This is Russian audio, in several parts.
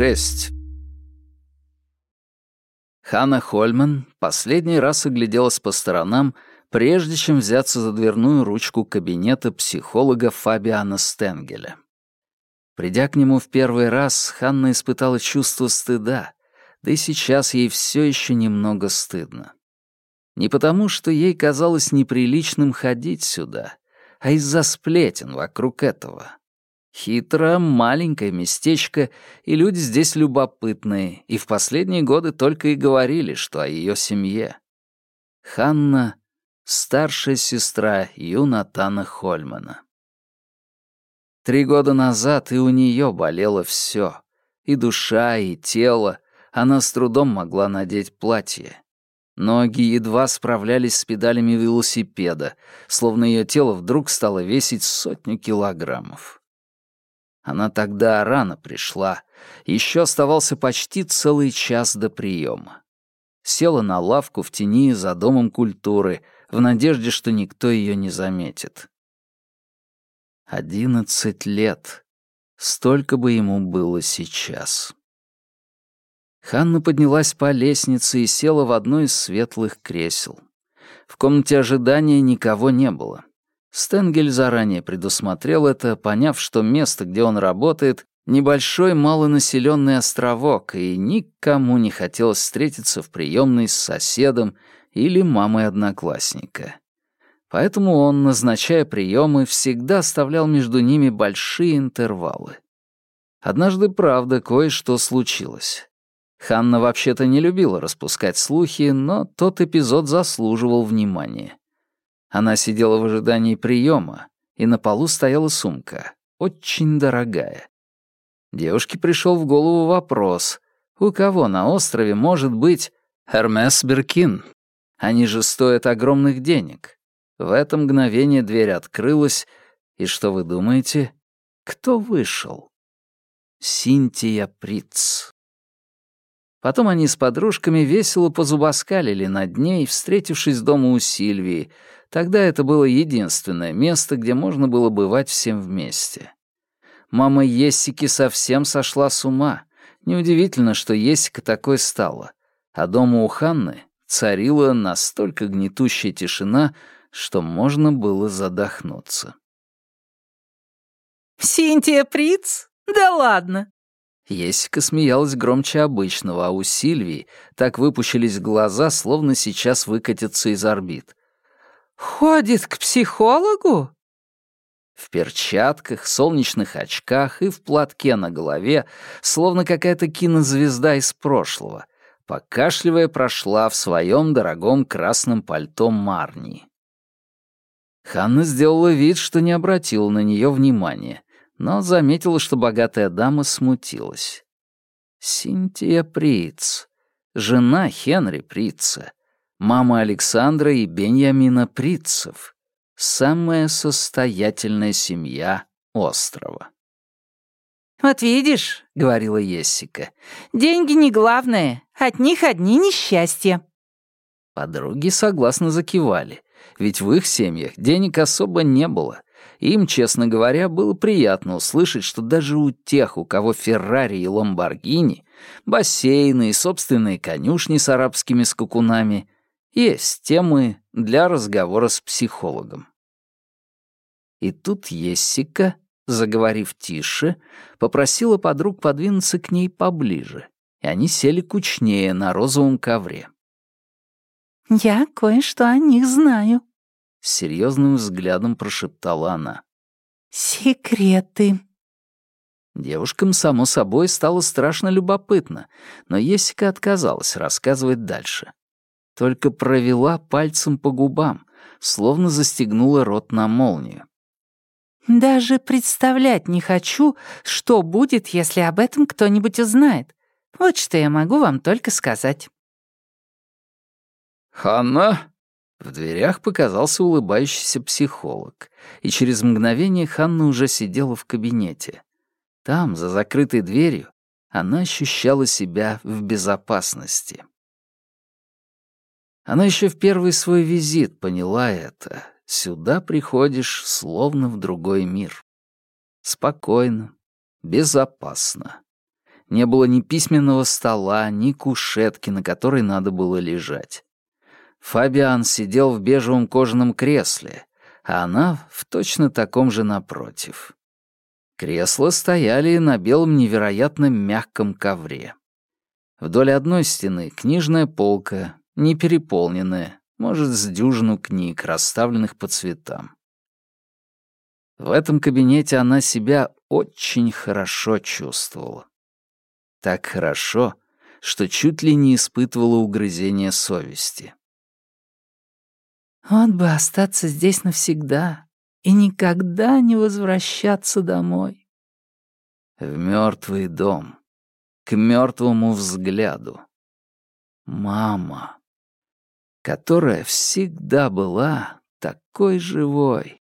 6. Ханна Хольман последний раз огляделась по сторонам, прежде чем взяться за дверную ручку кабинета психолога Фабиана Стенгеля. Придя к нему в первый раз, Ханна испытала чувство стыда, да и сейчас ей все еще немного стыдно. Не потому, что ей казалось неприличным ходить сюда, а из-за сплетен вокруг этого. Хитро, маленькое местечко, и люди здесь любопытные, и в последние годы только и говорили, что о ее семье. Ханна — старшая сестра Юнатана Хольмана. Три года назад и у нее болело все, и душа, и тело, она с трудом могла надеть платье. Ноги едва справлялись с педалями велосипеда, словно ее тело вдруг стало весить сотню килограммов. Она тогда рано пришла. Еще оставался почти целый час до приема. Села на лавку в тени за домом культуры, в надежде, что никто ее не заметит. Одиннадцать лет. Столько бы ему было сейчас. Ханна поднялась по лестнице и села в одно из светлых кресел. В комнате ожидания никого не было. Стенгель заранее предусмотрел это, поняв, что место, где он работает, небольшой малонаселенный островок, и никому не хотелось встретиться в приемной с соседом или мамой одноклассника. Поэтому он, назначая приемы, всегда оставлял между ними большие интервалы. Однажды, правда, кое-что случилось. Ханна вообще-то не любила распускать слухи, но тот эпизод заслуживал внимания. Она сидела в ожидании приема, и на полу стояла сумка, очень дорогая. Девушке пришел в голову вопрос, у кого на острове может быть Hermes Беркин? Они же стоят огромных денег. В это мгновение дверь открылась, и что вы думаете? Кто вышел? Синтия Приц. Потом они с подружками весело позубоскалили над ней, встретившись дома у Сильвии, Тогда это было единственное место, где можно было бывать всем вместе. Мама Ессики совсем сошла с ума. Неудивительно, что Ессика такой стала. А дома у Ханны царила настолько гнетущая тишина, что можно было задохнуться. «Синтия Приц? Да ладно!» Ессика смеялась громче обычного, а у Сильвии так выпущились глаза, словно сейчас выкатятся из орбит. «Ходит к психологу?» В перчатках, солнечных очках и в платке на голове, словно какая-то кинозвезда из прошлого, покашливая прошла в своем дорогом красном пальто Марни. Ханна сделала вид, что не обратила на нее внимания, но заметила, что богатая дама смутилась. Синтия Приц, жена Хенри Прица, мама Александра и Беньямина Притцев, самая состоятельная семья острова. «Вот видишь», — говорила Ессика, — «деньги не главное, от них одни несчастья». Подруги согласно закивали, ведь в их семьях денег особо не было. Им, честно говоря, было приятно услышать, что даже у тех, у кого Феррари и Ламборгини, бассейны и собственные конюшни с арабскими скакунами — есть темы для разговора с психологом. И тут Ессика, заговорив тише, попросила подруг подвинуться к ней поближе, и они сели кучнее на розовом ковре. «Я кое-что о них знаю», — с серьезным взглядом прошептала она. «Секреты». Девушкам, само собой, стало страшно любопытно, но Ессика отказалась рассказывать дальше только провела пальцем по губам, словно застегнула рот на молнию. «Даже представлять не хочу, что будет, если об этом кто-нибудь узнает. Вот что я могу вам только сказать». «Ханна?» В дверях показался улыбающийся психолог, и через мгновение Ханна уже сидела в кабинете. Там, за закрытой дверью, она ощущала себя в безопасности. Она еще в первый свой визит поняла это. Сюда приходишь словно в другой мир. Спокойно, безопасно. Не было ни письменного стола, ни кушетки, на которой надо было лежать. Фабиан сидел в бежевом кожаном кресле, а она в точно таком же напротив. Кресла стояли на белом невероятно мягком ковре. Вдоль одной стены книжная полка, не переполненная, может, с дюжину книг, расставленных по цветам. В этом кабинете она себя очень хорошо чувствовала. Так хорошо, что чуть ли не испытывала угрызения совести. «Вот бы остаться здесь навсегда и никогда не возвращаться домой». В мертвый дом, к мертвому взгляду. Мама, которая всегда была такой живой,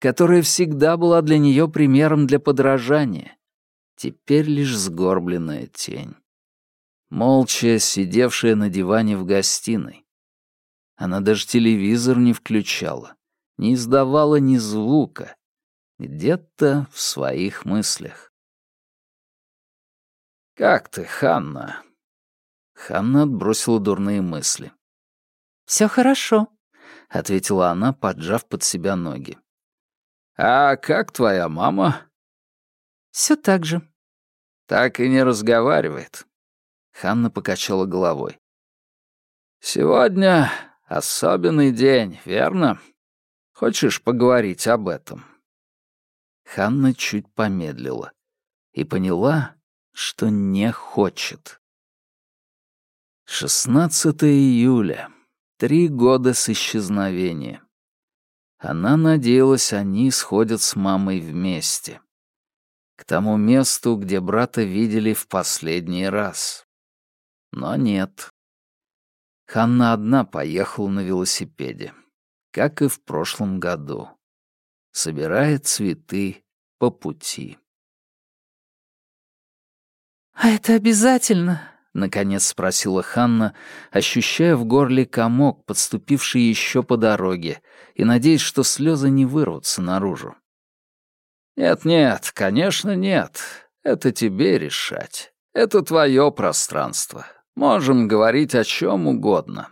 которая всегда была для нее примером для подражания, теперь лишь сгорбленная тень. Молча сидевшая на диване в гостиной. Она даже телевизор не включала, не издавала ни звука, где-то в своих мыслях. «Как ты, Ханна?» Ханна отбросила дурные мысли. «Все хорошо», — ответила она, поджав под себя ноги. «А как твоя мама?» Все так же. Так и не разговаривает. Ханна покачала головой. Сегодня особенный день, верно? Хочешь поговорить об этом? Ханна чуть помедлила и поняла, что не хочет. 16 июля. Три года с исчезновения. Она надеялась, они сходят с мамой вместе к тому месту, где брата видели в последний раз. Но нет. Ханна одна поехала на велосипеде, как и в прошлом году. Собирает цветы по пути. «А это обязательно?» — наконец спросила Ханна, ощущая в горле комок, подступивший еще по дороге, и надеясь, что слезы не вырвутся наружу. «Нет-нет, конечно, нет. Это тебе решать. Это твое пространство. Можем говорить о чем угодно».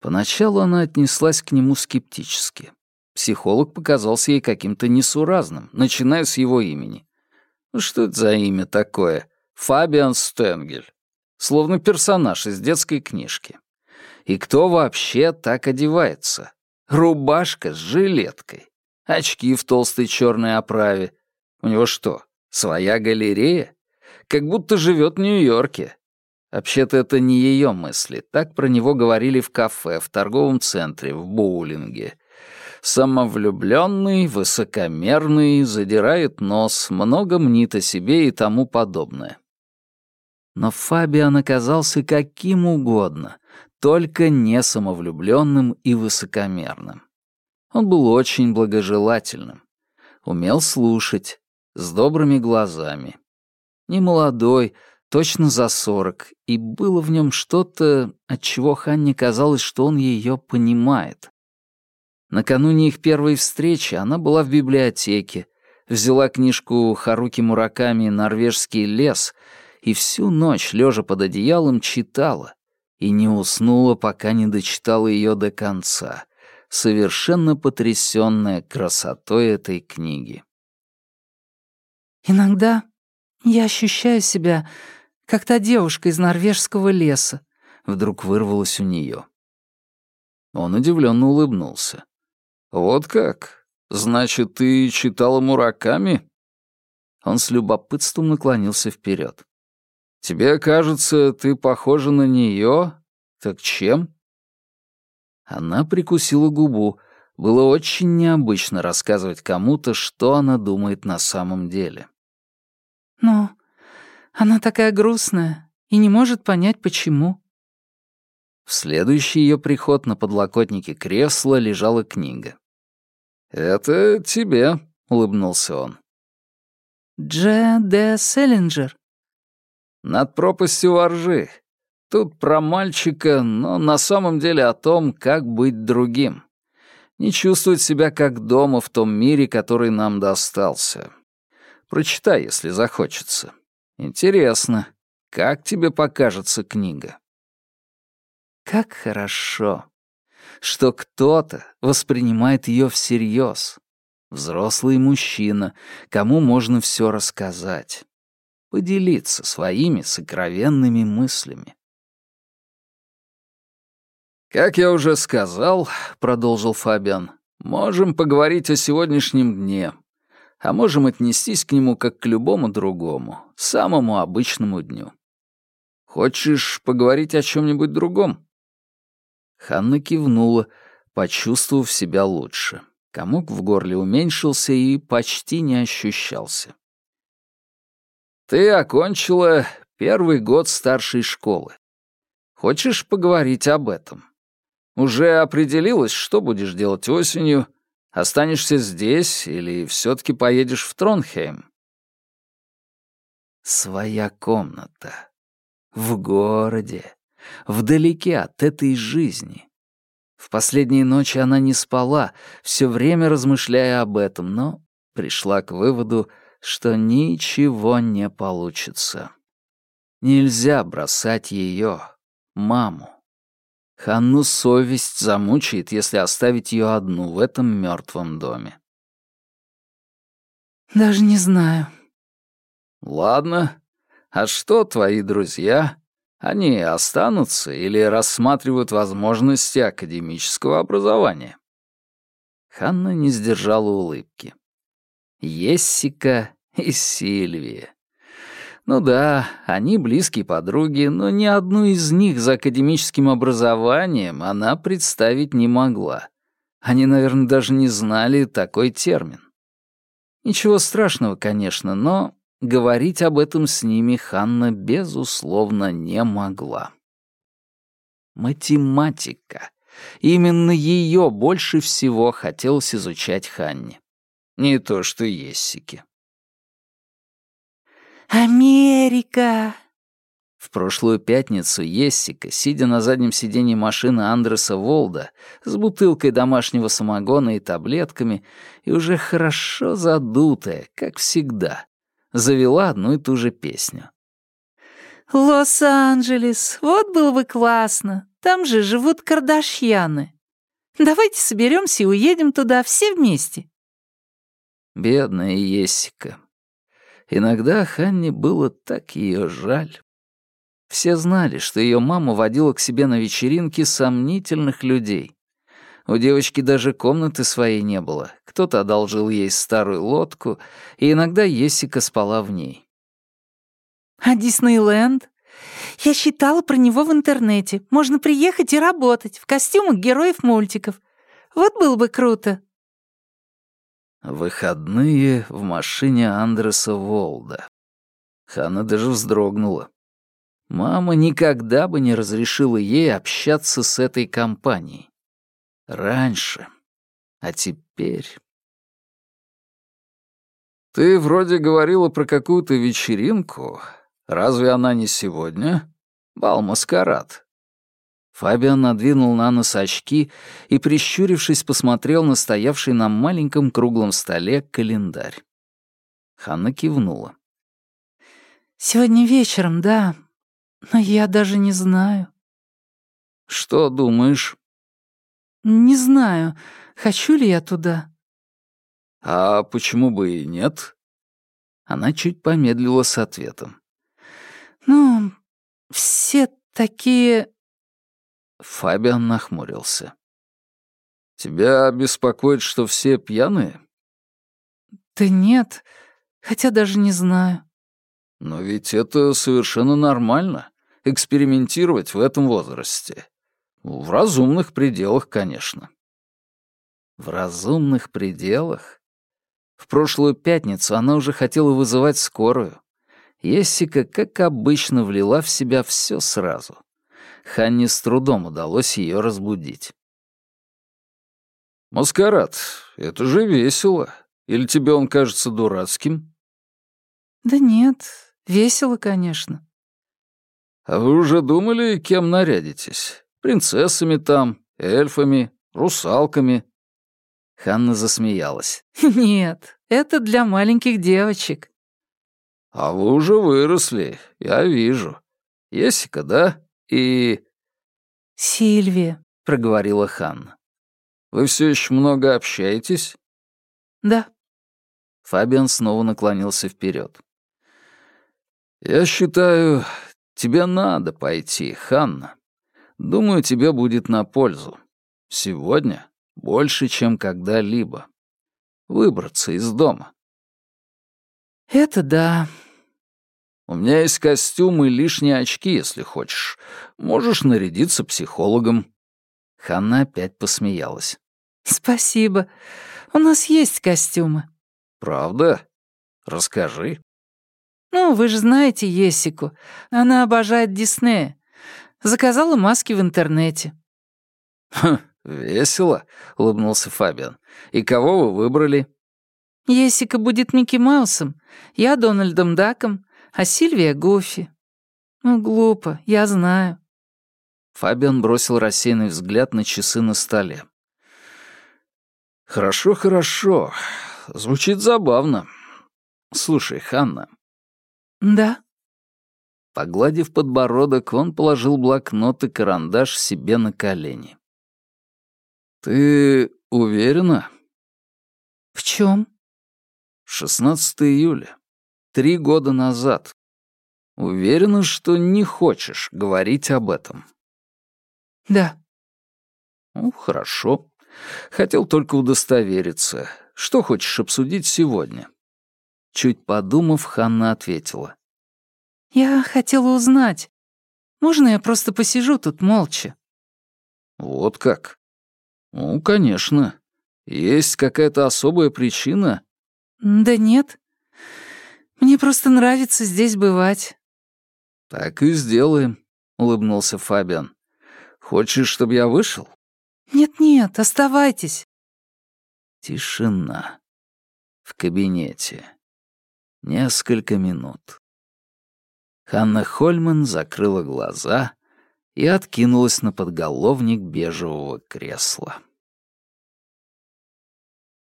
Поначалу она отнеслась к нему скептически. Психолог показался ей каким-то несуразным, начиная с его имени. Ну что это за имя такое? Фабиан Стенгель. Словно персонаж из детской книжки. И кто вообще так одевается? Рубашка с жилеткой очки в толстой черной оправе. У него что, своя галерея? Как будто живет в Нью-Йорке. Вообще-то это не ее мысли. Так про него говорили в кафе, в торговом центре, в боулинге. Самовлюбленный, высокомерный, задирает нос, много мнит о себе и тому подобное. Но Фабиан оказался каким угодно, только не самовлюбленным и высокомерным. Он был очень благожелательным, умел слушать, с добрыми глазами. Не молодой, точно за сорок, и было в нем что-то, от чего Ханне казалось, что он ее понимает. Накануне их первой встречи она была в библиотеке, взяла книжку Харуки Мураками «Норвежский лес» и всю ночь, лежа под одеялом, читала, и не уснула, пока не дочитала ее до конца, совершенно потрясённая красотой этой книги. «Иногда я ощущаю себя, как та девушка из норвежского леса», — вдруг вырвалось у неё. Он удивлённо улыбнулся. «Вот как? Значит, ты читала Мураками?» Он с любопытством наклонился вперёд. «Тебе кажется, ты похожа на неё? Так чем?» Она прикусила губу. Было очень необычно рассказывать кому-то, что она думает на самом деле. «Но она такая грустная и не может понять, почему». В следующий ее приход на подлокотнике кресла лежала книга. «Это тебе», — улыбнулся он. «Дже де Селлинджер». «Над пропастью воржи. Тут про мальчика, но на самом деле о том, как быть другим. Не чувствовать себя как дома в том мире, который нам достался. Прочитай, если захочется. Интересно, как тебе покажется книга? Как хорошо, что кто-то воспринимает ее всерьез. Взрослый мужчина, кому можно все рассказать. Поделиться своими сокровенными мыслями. «Как я уже сказал», — продолжил Фабиан, — «можем поговорить о сегодняшнем дне, а можем отнестись к нему как к любому другому, самому обычному дню. Хочешь поговорить о чем-нибудь другом?» Ханна кивнула, почувствовав себя лучше. Комок в горле уменьшился и почти не ощущался. «Ты окончила первый год старшей школы. Хочешь поговорить об этом?» Уже определилась, что будешь делать осенью? Останешься здесь или все-таки поедешь в Тронхейм? Своя комната. В городе. Вдалеке от этой жизни. В последние ночи она не спала, все время размышляя об этом, но пришла к выводу, что ничего не получится. Нельзя бросать ее, маму. Ханну совесть замучает, если оставить ее одну в этом мертвом доме. «Даже не знаю». «Ладно. А что твои друзья? Они останутся или рассматривают возможности академического образования?» Ханна не сдержала улыбки. Ессика и Сильвия. Ну да, они близкие подруги, но ни одну из них за академическим образованием она представить не могла. Они, наверное, даже не знали такой термин. Ничего страшного, конечно, но говорить об этом с ними Ханна, безусловно, не могла. Математика. Именно ее больше всего хотелось изучать Ханне. Не то что Ессике. «Америка!» В прошлую пятницу Ессика, сидя на заднем сиденье машины Андреса Волда с бутылкой домашнего самогона и таблетками, и уже хорошо задутая, как всегда, завела одну и ту же песню. «Лос-Анджелес, вот было бы классно, там же живут кардашьяны. Давайте соберемся и уедем туда все вместе». Бедная Ессика, Иногда Ханне было так ее жаль. Все знали, что ее мама водила к себе на вечеринки сомнительных людей. У девочки даже комнаты своей не было. Кто-то одолжил ей старую лодку, и иногда Ессика спала в ней. «А Диснейленд? Я читала про него в интернете. Можно приехать и работать в костюмах героев мультиков. Вот было бы круто», Выходные в машине Андреса Волда. Ханна даже вздрогнула. Мама никогда бы не разрешила ей общаться с этой компанией. Раньше. А теперь... «Ты вроде говорила про какую-то вечеринку. Разве она не сегодня? Бал-маскарад. Фабиан надвинул на нос очки и, прищурившись, посмотрел на стоявший на маленьком круглом столе календарь. Ханна кивнула. «Сегодня вечером, да. Но я даже не знаю». «Что думаешь?» «Не знаю, хочу ли я туда». «А почему бы и нет?» Она чуть помедлила с ответом. «Ну, все такие Фабиан нахмурился. «Тебя беспокоит, что все пьяные?» «Да нет, хотя даже не знаю». «Но ведь это совершенно нормально, экспериментировать в этом возрасте. В разумных пределах, конечно». «В разумных пределах?» В прошлую пятницу она уже хотела вызывать скорую. Ессика, как обычно, влила в себя все сразу. Ханне с трудом удалось ее разбудить. «Маскарад, это же весело. Или тебе он кажется дурацким?» «Да нет, весело, конечно». «А вы уже думали, кем нарядитесь? Принцессами там, эльфами, русалками?» Ханна засмеялась. «Нет, это для маленьких девочек». «А вы уже выросли, я вижу. Есика, да? И...» «Сильвия», — проговорила Ханна. «Вы все еще много общаетесь?» «Да». Фабиан снова наклонился вперед. «Я считаю, тебе надо пойти, Ханна. Думаю, тебе будет на пользу. Сегодня больше, чем когда-либо. Выбраться из дома». «Это да», у меня есть костюм и лишние очки, если хочешь. Можешь нарядиться психологом». Ханна опять посмеялась. «Спасибо. У нас есть костюмы». «Правда? Расскажи». «Ну, вы же знаете Есику. Она обожает Диснея. Заказала маски в интернете». «Хм, весело», — улыбнулся Фабиан. «И кого вы выбрали?» «Есика будет Микки Маусом, я Дональдом Даком, а Сильвия — Гофи. Ну, глупо, я знаю». Фабиан бросил рассеянный взгляд на часы на столе. «Хорошо, хорошо. Звучит забавно. Слушай, Ханна». «Да?» Погладив подбородок, он положил блокнот и карандаш себе на колени. «Ты уверена?» «В чем?» «16 июля. Три года назад. Уверена, что не хочешь говорить об этом. Да. Ну, хорошо. Хотел только удостовериться. Что хочешь обсудить сегодня? Чуть подумав, Ханна ответила. Я хотела узнать. Можно я просто посижу тут молча? Вот как? Ну, конечно. Есть какая-то особая причина? Да нет. Мне просто нравится здесь бывать». «Так и сделаем», — улыбнулся Фабиан. «Хочешь, чтобы я вышел?» «Нет-нет, оставайтесь». Тишина. В кабинете. Несколько минут. Ханна Хольман закрыла глаза и откинулась на подголовник бежевого кресла.